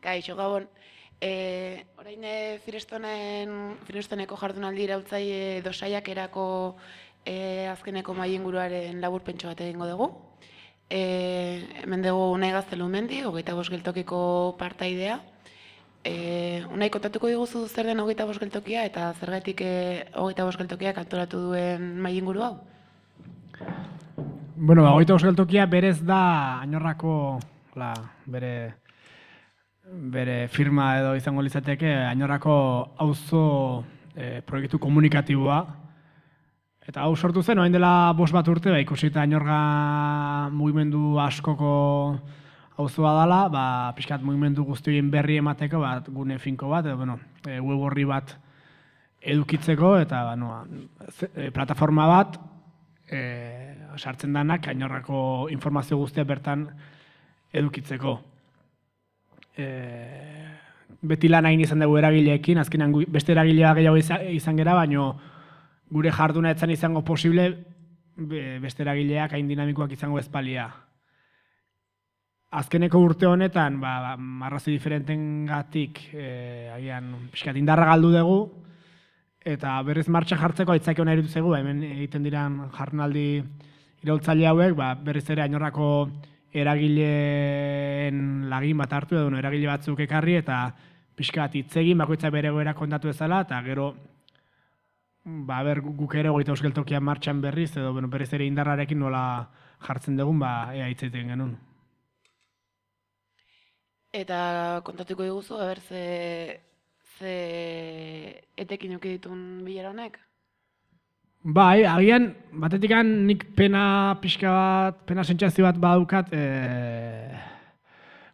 Kaixo, gabon. E, orain e, Firestonen, Firestoneko jardunaldi irautzaile dosaiak erako e, azkeneko mai inguruaren laburpentso bat egingo dugu. E, hemen dugu Unai Gaztelu mendi, hogeita bost geltokiko partaidea. E, Unai kontatuko diguzu zer den hogeita bost geltokia eta zergatik e, hogeita bost geltokiak antolatu duen mai inguru hau? Bueno, ba, hogeita bost geltokia berez da Añorrako la, bere bere firma edo izango litzateke Añorrako auzo e, proiektu komunikatiboa. Eta hau sortu zen, orain dela bost bat urte, ba, ikusita Añorga mugimendu askoko auzoa dela, ba, pixkat mugimendu guztioien berri emateko, bat, gune finko bat, edo, bueno, e, web horri bat edukitzeko, eta ba, no, e, plataforma bat, e, sartzen danak, Añorrako informazio guztia bertan edukitzeko e, beti lan hain izan dugu eragileekin, azkenan beste eragilea gehiago izan, gera, baino gure jarduna etzan izango posible be- beste eragileak hain dinamikoak izango ezpalia. Azkeneko urte honetan, ba, ba, marrazi diferenten gatik, e, agian, pixkat indarra galdu dugu, eta berriz martxa jartzeko aitzaki hona iritu zegu, ba, hemen egiten diran jarnaldi iraultzaile hauek, ba, berriz ere ainorrako eragileen lagin bat hartu edo eragile batzuk ekarri eta pixkat hitz egin bakoitza bere goera kontatu ezala eta gero ba ber guk ere hogeita euskeltokian martxan berriz edo bueno, berriz ere indarrarekin nola jartzen dugun ba ea hitz egiten genuen. Eta kontatuko diguzu, aber ze, ze etekin ditun bilera honek? Bai, agian batetikan nik pena pixka bat, pena sentsazio bat badaukat, e,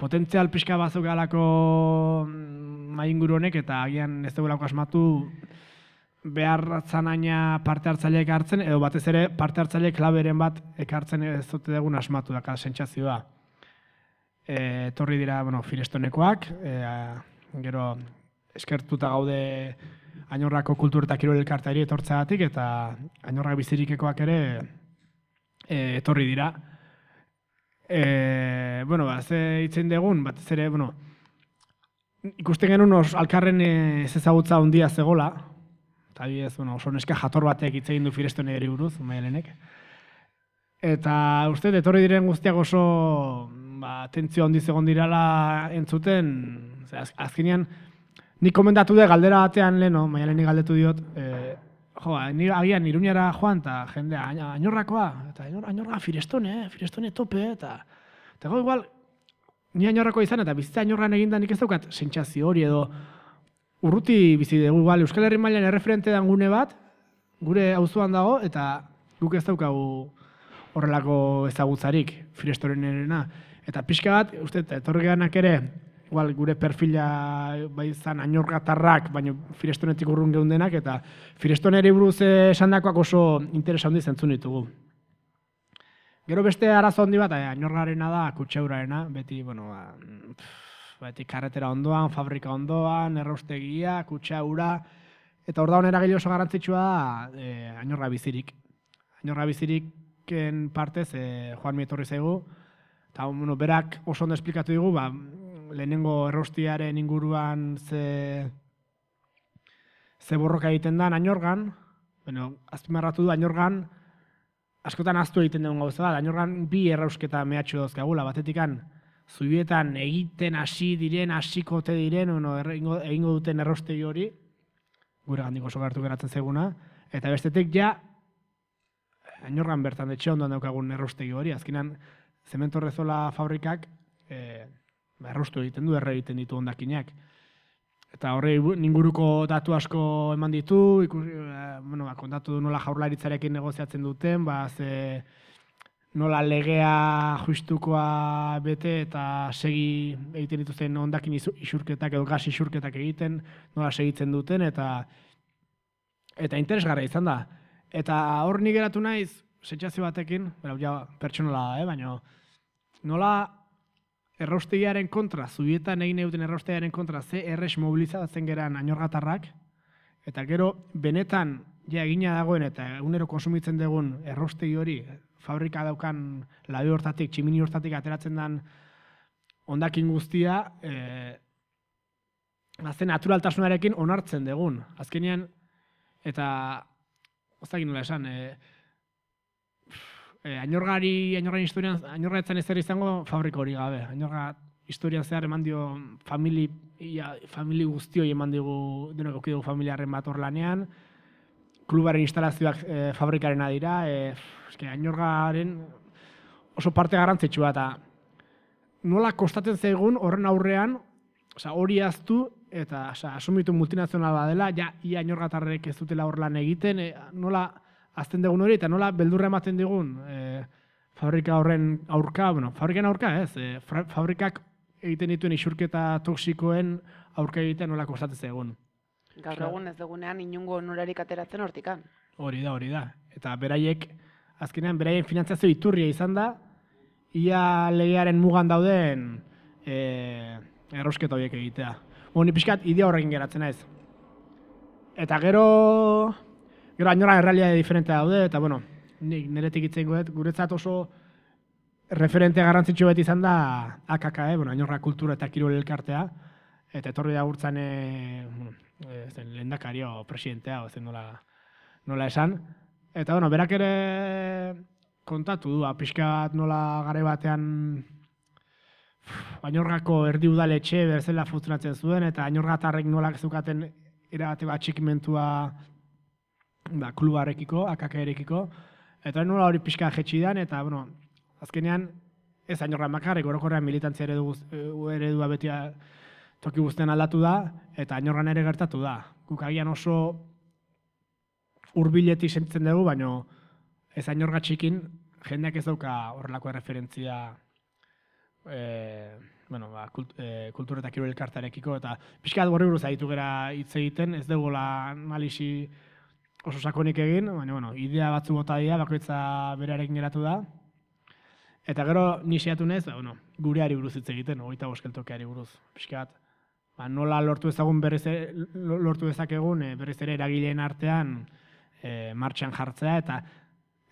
potentzial pixka batzuk galako mai inguru honek eta agian ez dugulako asmatu behar zanaina parte hartzaileek hartzen edo batez ere parte hartzaile klaberen bat ekartzen ez dute dugun asmatu daka sentsazioa. E, etorri dira, bueno, firestonekoak, e, gero eskertuta gaude Añorrako kultur eta kirol elkarteari etortzeagatik eta Añorra bizirikekoak ere e, etorri dira. E, bueno, ba, ze hitzen dugun, batez ere, bueno, ikusten genuen os, alkarren e, ez ezagutza handia zegola, eta adibidez, bueno, oso neska jator batek hitz egin du firestoneri buruz, maelenek. Eta uste, etorri diren guztiak oso ba, atentzio handi egon dirala entzuten, ze, az, azkenean, Nik komendatu dut galdera batean leno, maialeni galdetu diot, e, jo, ni agian iruñara joan, eta jendea, "Aina- añorrakoa, eta añor, añorra firestone, firestone tope, eta, eta go, igual, ni añorrakoa izan, eta bizitza añorran eginda nik ez daukat sentsazio hori edo, urruti bizi dugu, igual, Euskal Herri mailan erreferente dan gune bat, gure auzoan dago, eta guk ez daukagu horrelako ezagutzarik firestorenena. Eta pixka bat, uste, etorri ere, igual gure perfila bai izan añorgatarrak, baina firestonetik urrun geundenak, eta firestoneri buruz eh, esandakoak oso interesa handi zentzun ditugu. Gero beste arazo handi bat, eh, añorgarena da kutxeurarena, beti, bueno, ba, beti karretera ondoan, fabrika ondoan, erraustegia, kutxaura, eta hor da honera oso garrantzitsua da eh, añorra bizirik. Añorra biziriken partez, eh, Juan Mietorri zaigu, eta bueno, berak oso ondo esplikatu digu, ba, lehenengo errostiaren inguruan ze, ze borroka egiten da añorgan, bueno, azpimarratu du añorgan, askotan aztu egiten dugun gauza da, añorgan bi errausketa mehatxu dauzkagula, batetikan, zuietan egiten hasi diren, hasikote diren, bueno, egingo, egingo duten errostegi hori, gure gandik oso gertu geratzen zaiguna, eta bestetik ja, añorgan bertan etxe ondoan daukagun errostegi hori, azkenan, zemento rezola fabrikak, e, errostu egiten du, erre egiten ditu hondakinak. Eta horre inguruko datu asko eman ditu, ikusi, eh, bueno, ba, kontatu du nola jaurlaritzarekin negoziatzen duten, ba, ze nola legea justukoa bete eta segi egiten dituzten hondakin isu- isurketak edo gas isurketak egiten, nola segitzen duten, eta eta interesgarra izan da. Eta hor ni geratu naiz, sentsazio batekin, bera, ja, pertsonala eh, baina nola erraustegiaren kontra, zubietan egin duten erraustegiaren kontra, ze erres mobilizatzen geran añorgatarrak, eta gero benetan ja egina dagoen eta egunero konsumitzen dugun erraustegi hori, fabrika daukan labi hortatik, tximini hortatik ateratzen den ondakin guztia, e, azken naturaltasunarekin onartzen dugun. Azkenean, eta, ozak nola esan, e, e, ainorgari, ainorgari historian, ainorga etzan ezer izango fabriko hori gabe. Ainorga historian zehar eman dio famili, ia, famili guztioi eman digu, denok dugu familiarren bat hor lanean, klubaren instalazioak e, fabrikarena dira, e, eske, ainorgaren oso parte garrantzitsua eta nola kostatzen zaigun horren aurrean, oza, hori aztu eta oza, asumitu multinazionala dela, ja, ia inorgatarrek ez dutela hor lan egiten, e, nola azten dugun hori eta nola beldurra ematen digun e, fabrika horren aurka, bueno, fabrikan aurka ez, e, fabrikak egiten dituen isurketa toksikoen aurka egiten nola kostatzen zaigun. Gaur egun ez dugunean inungo onurarik ateratzen hortikan. Hori da, hori da. Eta beraiek, azkenean, beraien finantzazio iturria izan da, ia legearen mugan dauden e, errosketa horiek egitea. Bo, ni pixkat, idea horrekin geratzen naiz. Eta gero, gero ainora errealia diferente daude, eta bueno, nik niretik itzen goet, guretzat oso referente garrantzitsu beti izan da AKK, eh? bueno, ainorra kultura eta kirol elkartea, eta etorri da gurtzan, e, bueno, e, zen, lehendakario presidentea, zen nola, nola esan. Eta, bueno, berak ere kontatu du, pixka bat nola gare batean Ainorgako erdi udaletxe berzela funtzionatzen zuen, eta ainorgatarrek nola zukaten erabate bat txikimentua ba, klubarekiko, akakaerekiko. Eta nola hori pixka jetxidan, eta, bueno, azkenean, ez ainorra makarrik, orokorrean militantzia eredu, eredua beti toki guztien aldatu da, eta ainorran ere gertatu da. Guk agian oso urbileti sentitzen dugu, baina ez ainorga txikin, jendeak ez dauka horrelako referentzia e, bueno, ba, kult, e, kultura eta kirol elkartarekiko, eta pixka borri buruz aditu gara hitz egiten, ez dugu la analisi oso sakonik egin, baina bueno, idea batzu bota dira, bakoitza berarekin geratu da. Eta gero nisiatu nez, ba, bueno, gureari buruz hitz egiten, hogeita boskeltokeari buruz. Piskat, ba, nola lortu ezagun berriz lortu dezakegun e, berriz ere eragileen artean e, martxan jartzea eta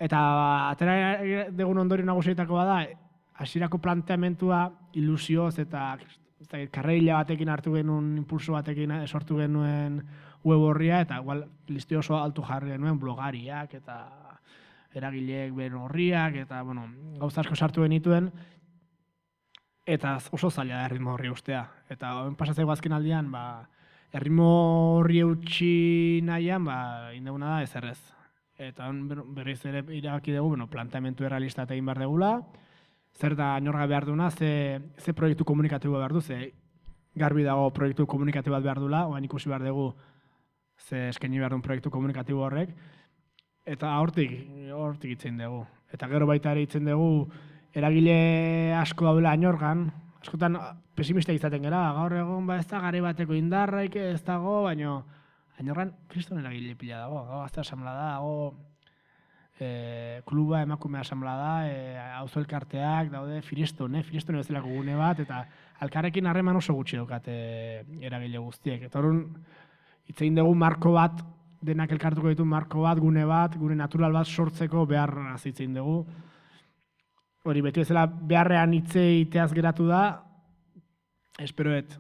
eta atera degun ondorio nagusietako bada hasierako planteamentua ilusioz eta karreila batekin hartu genuen impulso batekin eh, sortu genuen web horria eta igual listi oso altu jarri genuen blogariak eta eragileek ben horriak eta bueno, gauza asko sartu genituen eta oso zaila da erritmo horri ustea. Eta hoen pasatzeko azken aldian, ba, erritmo horri eutxi nahian, ba, indeguna da ez errez. Eta berriz ere irabaki dugu, bueno, planteamentu errealista egin behar degula, zer da inorga behar duna, ze, ze proiektu komunikatibo behar du, ze garbi dago proiektu komunikatibo bat behar dula, oan ikusi behar dugu ze eskaini behar duen proiektu komunikatibo horrek, eta hortik, hortik itzen dugu. Eta gero baita ere itzen dugu, eragile asko daudela ainorgan, askotan pesimista izaten gara, gaur egon ba ez da gare bateko indarraik ez dago, baino ainorgan kriston eragile pila dago, gaur azte asamla da, dago e, kluba emakume asamla da, e, auzo elkarteak daude fireston, eh? fireston bezalako gune bat, eta alkarrekin harreman oso gutxi daukate eragile guztiek. Eta horren, itzein dugu marko bat, denak elkartuko ditu marko bat, gune bat, gune natural bat sortzeko behar azitzein dugu hori beti bezala beharrean hitzei iteaz geratu da, esperoet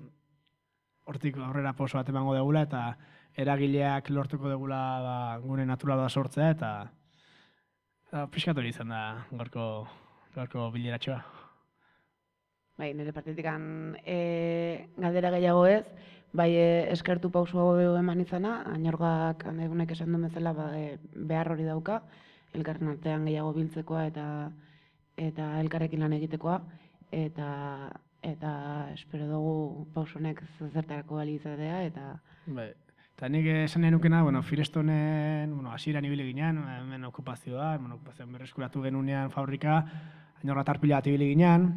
hortik aurrera poso bat emango degula eta eragileak lortuko degula ba, gune natural da sortzea eta, pixkat hori izan da gorko, gorko bileratxoa. Bai, nire partetik e, galdera gehiago ez, bai e, eskertu pausu hau eman izana, ainorgak egunek esan duen bezala ba, e, behar hori dauka, elkarren artean gehiago biltzekoa eta eta elkarrekin lan egitekoa eta eta espero dugu pausonek zertarako bali izatea eta bai Eta nik esan nahi nukena, bueno, Firestonen, bueno, asira nibile ginean, hemen okupazioa, hemen okupazioan berreskuratu genunean fabrika, ainorra tarpila bat ibili ginean.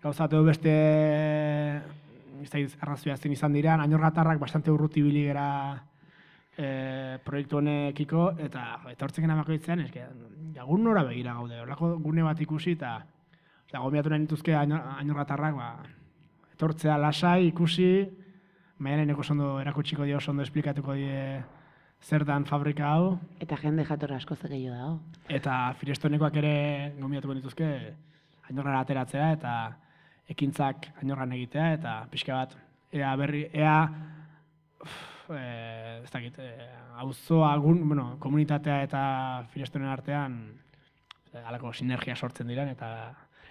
Gauzatu beste, ez da arrazioa zen izan dira, ainorra bastante urruti ibili gera e, proiektu honekiko, eta etortzen gena bakoitzean, eske, jagun nora begira gaude, horlako gune bat ikusi, eta eta gomiatu nahi nituzke ainorgatarrak, ba, etortzea lasai ikusi, maialen eko sondo erakutsiko dio, sondo esplikatuko die zer dan fabrika hau. Eta jende jatorra asko gehiago dago. Eta firestonekoak ere gomiatuko nituzke ainorra ateratzea, eta ekintzak ainorran egitea, eta pixka bat ea berri, ea, uf, e, ez dakit, e, auzoa, gun, bueno, komunitatea eta firestonen artean, e, halako sinergia sortzen diren, eta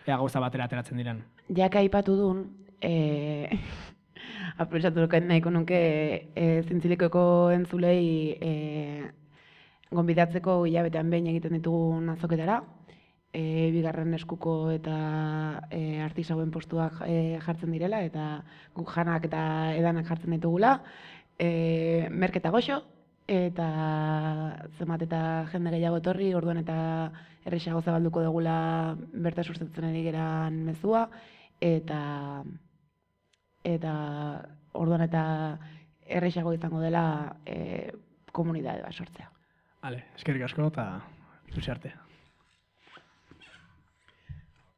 ea gauza batera ateratzen diren. Jaka aipatu dun, e, aprobetsatu nahiko nuke e, zintzilikoko entzulei e, gonbidatzeko hilabetean behin egiten ditugun azoketara, e, bigarren eskuko eta e, artisauen postuak e, jartzen direla, eta guk janak eta edanak jartzen ditugula, e, merketa goxo, eta zenbat eta jende gehiago etorri, orduan eta errexago zabalduko dugula berta sustatzen ari geran mezua, eta eta orduan eta errexago izango dela e, komunidade bat sortzea. Vale, eskerrik asko eta ikusi arte.